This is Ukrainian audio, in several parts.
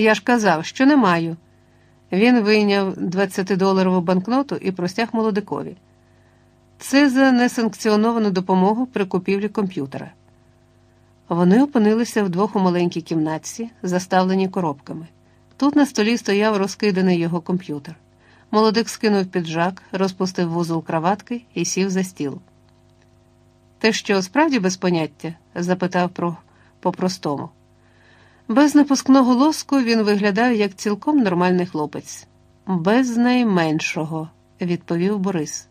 Я ж казав, що не маю. Він вийняв 20-доларову банкноту і простяг молодикові. Це за несанкціоновану допомогу при купівлі комп'ютера. Вони опинилися вдвох у маленькій кімнатці, заставленій коробками. Тут на столі стояв розкиданий його комп'ютер. Молодик скинув піджак, розпустив вузол краватки і сів за стіл. Ти що, справді без поняття? запитав про по-простому. Без напускного лоску він виглядав як цілком нормальний хлопець. Без найменшого, відповів Борис.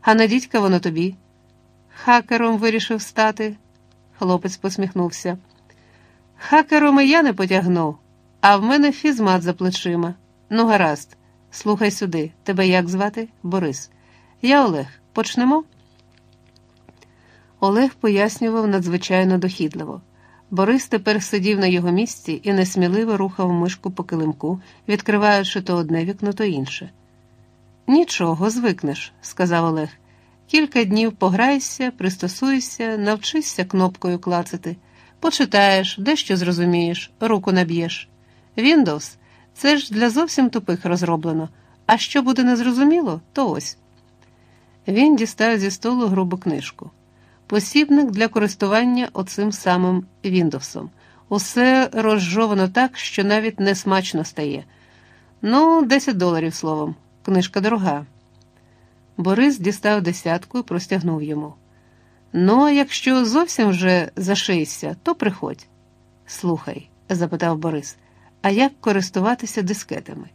А на дідька воно тобі. Хакером вирішив стати. Хлопець посміхнувся. Хакером і я не потягну, а в мене фізмат за плечима. Ну, гаразд, слухай сюди, тебе як звати? Борис. Я Олег. Почнемо? Олег пояснював надзвичайно дохідливо. Борис тепер сидів на його місці і несміливо рухав мишку по килимку, відкриваючи то одне вікно, то інше. Нічого, звикнеш, сказав Олег. Кілька днів пограйся, пристосуйся, навчишся кнопкою клацати, почитаєш, дещо зрозумієш, руку наб'єш. Windows – це ж для зовсім тупих розроблено, а що буде незрозуміло, то ось. Він дістав зі столу грубу книжку. Посібник для користування оцим самим Віндовсом. Усе розжовано так, що навіть не смачно стає. Ну, 10 доларів словом, книжка дорога. Борис дістав десятку і простягнув йому. Ну, а якщо зовсім вже зашийся, то приходь. Слухай, запитав Борис, а як користуватися дискетами?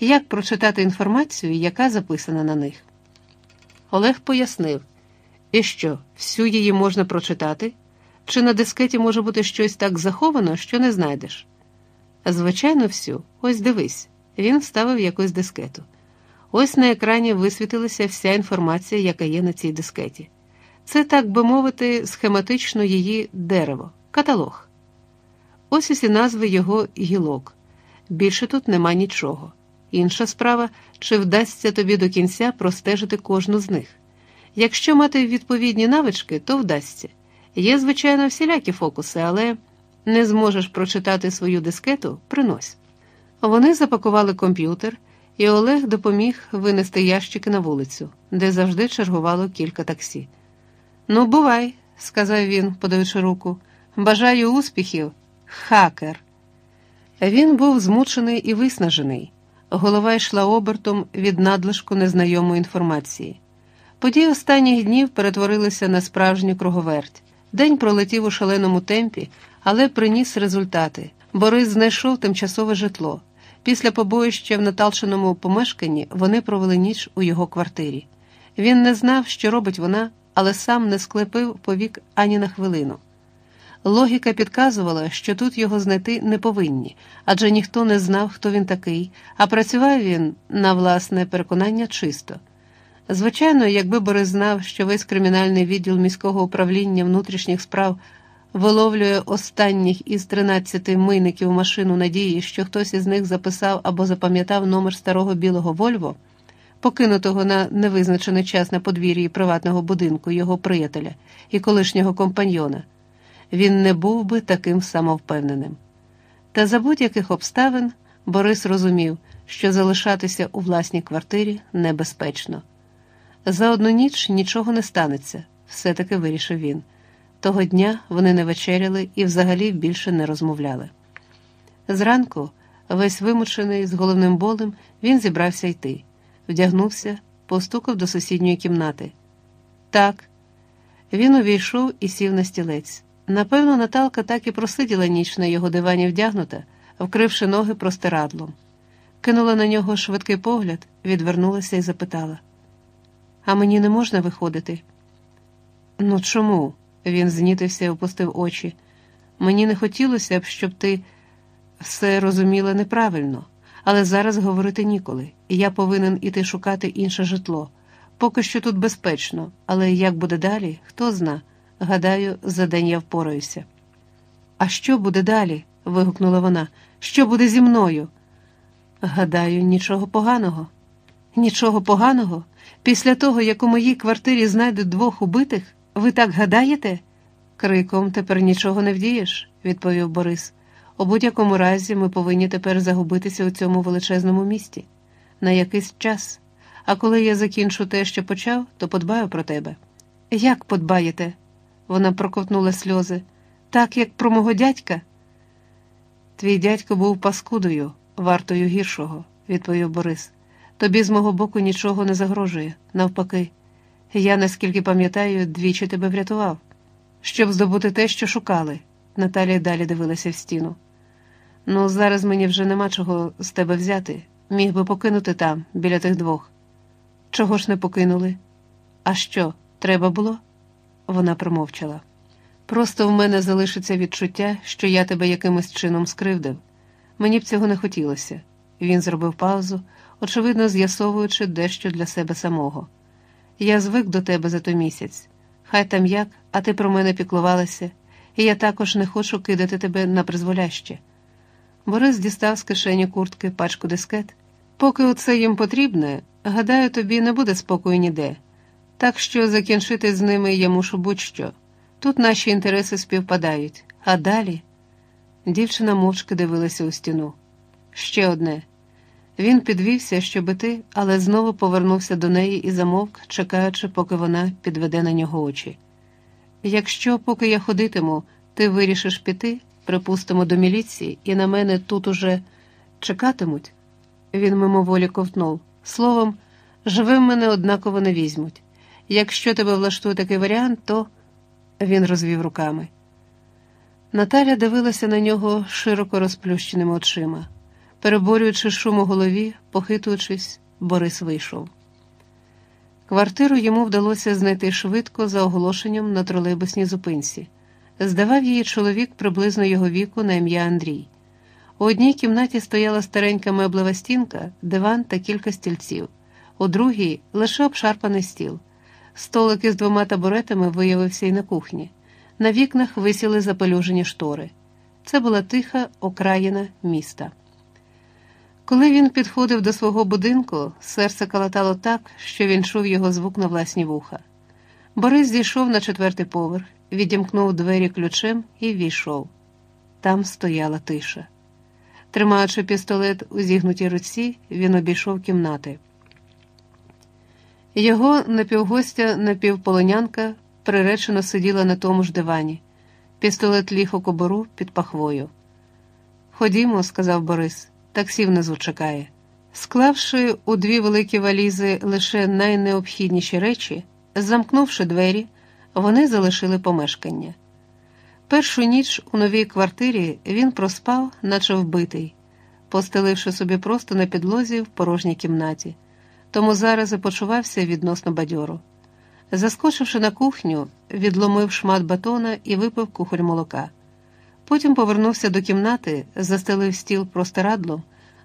Як прочитати інформацію, яка записана на них? Олег пояснив. І що, всю її можна прочитати? Чи на дискеті може бути щось так заховано, що не знайдеш? Звичайно, всю. Ось дивись, він вставив якусь дискету. Ось на екрані висвітилася вся інформація, яка є на цій дискеті. Це, так би мовити, схематично її дерево, каталог. Ось усі назви його гілок. Більше тут нема нічого. Інша справа, чи вдасться тобі до кінця простежити кожну з них. Якщо мати відповідні навички, то вдасться. Є, звичайно, всілякі фокуси, але не зможеш прочитати свою дискету, принось. Вони запакували комп'ютер, і Олег допоміг винести ящики на вулицю, де завжди чергувало кілька таксі. Ну, бувай, сказав він, подаючи руку. Бажаю успіхів, хакер. Він був змучений і виснажений. Голова йшла обертом від надлишку незнайомої інформації. Події останніх днів перетворилися на справжню круговерть. День пролетів у шаленому темпі, але приніс результати. Борис знайшов тимчасове житло. Після побоїща в наталченому помешканні вони провели ніч у його квартирі. Він не знав, що робить вона, але сам не склепив повік ані на хвилину. Логіка підказувала, що тут його знайти не повинні, адже ніхто не знав, хто він такий, а працював він на власне переконання чисто. Звичайно, якби Борис знав, що весь кримінальний відділ міського управління внутрішніх справ виловлює останніх із 13 мийників машину надії, що хтось із них записав або запам'ятав номер старого білого Вольво, покинутого на невизначений час на подвір'ї приватного будинку його приятеля і колишнього компаньйона, він не був би таким самовпевненим. Та за будь-яких обставин Борис розумів, що залишатися у власній квартирі небезпечно. За одну ніч нічого не станеться, все-таки вирішив він. Того дня вони не вечеряли і взагалі більше не розмовляли. Зранку, весь вимучений з головним болем, він зібрався йти, вдягнувся, постукав до сусідньої кімнати. Так, він увійшов і сів на стілець. Напевно, Наталка так і просиділа ніч на його дивані вдягнута, вкривши ноги простирадлом. Кинула на нього швидкий погляд, відвернулася і запитала. А мені не можна виходити? Ну чому? Він знітився і опустив очі. Мені не хотілося б, щоб ти все розуміла неправильно, але зараз говорити ніколи, я повинен іти шукати інше житло. Поки що тут безпечно, але як буде далі, хто зна. Гадаю, за день я впораюся. А що буде далі? вигукнула вона. Що буде зі мною? Гадаю, нічого поганого. Нічого поганого? Після того, як у моїй квартирі знайдуть двох убитих, ви так гадаєте? Криком тепер нічого не вдієш, відповів Борис. У будь-якому разі ми повинні тепер загубитися у цьому величезному місті на якийсь час. А коли я закінчу те, що почав, то подбаю про тебе. Як подбаєте? Вона проковтнула сльози. Так, як про мого дядька. Твій дядько був паскудою, вартою гіршого, відповів Борис. Тобі з мого боку нічого не загрожує, навпаки. Я, наскільки пам'ятаю, двічі тебе врятував, щоб здобути те, що шукали. Наталія далі дивилася в стіну. Ну, зараз мені вже нема чого з тебе взяти. Міг би покинути там, біля тих двох. Чого ж не покинули? А що, треба було? Вона промовчала. Просто в мене залишиться відчуття, що я тебе якимось чином скривдив. Мені б цього не хотілося. Він зробив паузу, очевидно, з'ясовуючи дещо для себе самого. Я звик до тебе за той місяць. Хай там як, а ти про мене піклувалася, і я також не хочу кидати тебе на призволяще. Борис дістав з кишені куртки пачку дискет. Поки оце їм потрібне, гадаю, тобі не буде спокою ніде. Так що закінчити з ними я мушу будь-що. Тут наші інтереси співпадають, а далі. Дівчина мовчки дивилася у стіну. Ще одне. Він підвівся, щоб іти, але знову повернувся до неї і замовк, чекаючи, поки вона підведе на нього очі. Якщо, поки я ходитиму, ти вирішиш піти, припустимо, до міліції, і на мене тут уже чекатимуть, він мимоволі ковтнув. Словом, живим мене однаково не візьмуть. Якщо тебе влаштує такий варіант, то він розвів руками. Наталя дивилася на нього широко розплющеними очима. Переборюючи шум у голові, похитуючись, Борис вийшов. Квартиру йому вдалося знайти швидко за оголошенням на тролейбусній зупинці. Здавав її чоловік приблизно його віку на ім'я Андрій. У одній кімнаті стояла старенька меблева стінка, диван та кілька стільців, у другій лише обшарпаний стіл. Столик із двома табуретами виявився й на кухні. На вікнах висіли запелюжені штори. Це була тиха окраїна міста. Коли він підходив до свого будинку, серце калатало так, що він чув його звук на власні вуха. Борис зійшов на четвертий поверх, відімкнув двері ключем і війшов. Там стояла тиша. Тримаючи пістолет у зігнутій руці, він обійшов кімнати. Його напівгостя, напівполонянка приречено сиділа на тому ж дивані. Пістолет ліг у кобору під пахвою. Ходімо, сказав Борис, таксі внизу чекає. Склавши у дві великі валізи лише найнеобхідніші речі, замкнувши двері, вони залишили помешкання. Першу ніч у новій квартирі він проспав, наче вбитий, постеливши собі просто на підлозі в порожній кімнаті, тому зараз і почувався відносно бадьоро. Заскочивши на кухню, відломив шмат батона і випив кухоль молока. Потім повернувся до кімнати, застелив стіл простирадлом,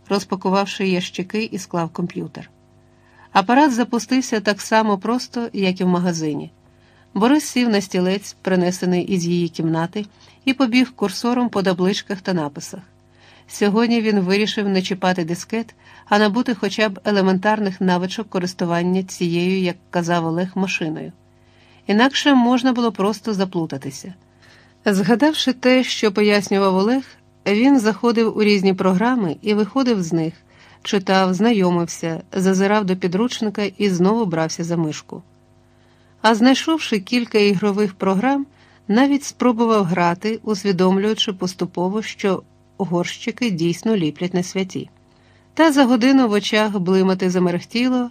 розпакувавши ящики і склав комп'ютер. Апарат запустився так само просто, як і в магазині. Борис сів на стілець, принесений із її кімнати, і побіг курсором по табличках та написах. Сьогодні він вирішив не чіпати дискет, а набути хоча б елементарних навичок користування цією, як казав Олег, машиною. Інакше можна було просто заплутатися. Згадавши те, що пояснював Олег, він заходив у різні програми і виходив з них, читав, знайомився, зазирав до підручника і знову брався за мишку. А знайшовши кілька ігрових програм, навіть спробував грати, усвідомлюючи поступово, що горщики дійсно ліплять на святі. Та за годину в очах блимати замерехтіло,